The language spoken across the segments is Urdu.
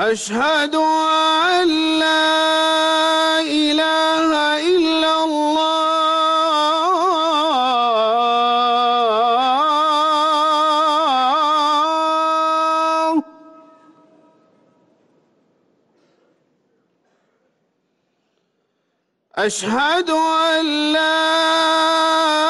أشهد أن لا إله إلا الله. أشهد أن لا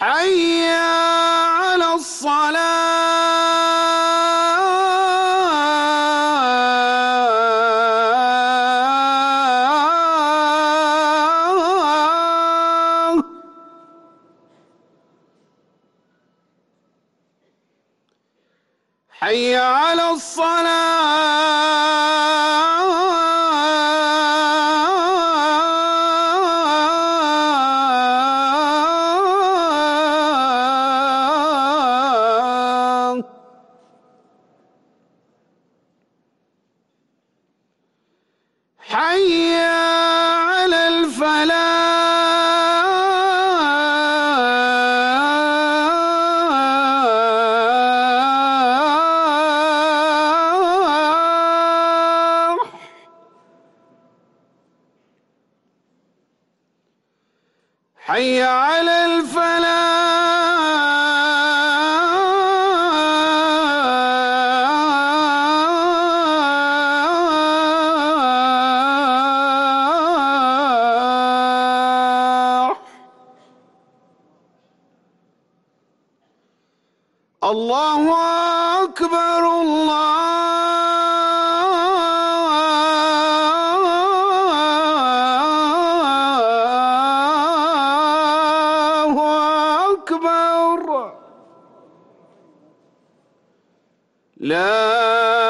حي على الصلاة. حي على الصلاة. حي على الفلاح. حي على الفلاح. الله أكبر الله أكبر لا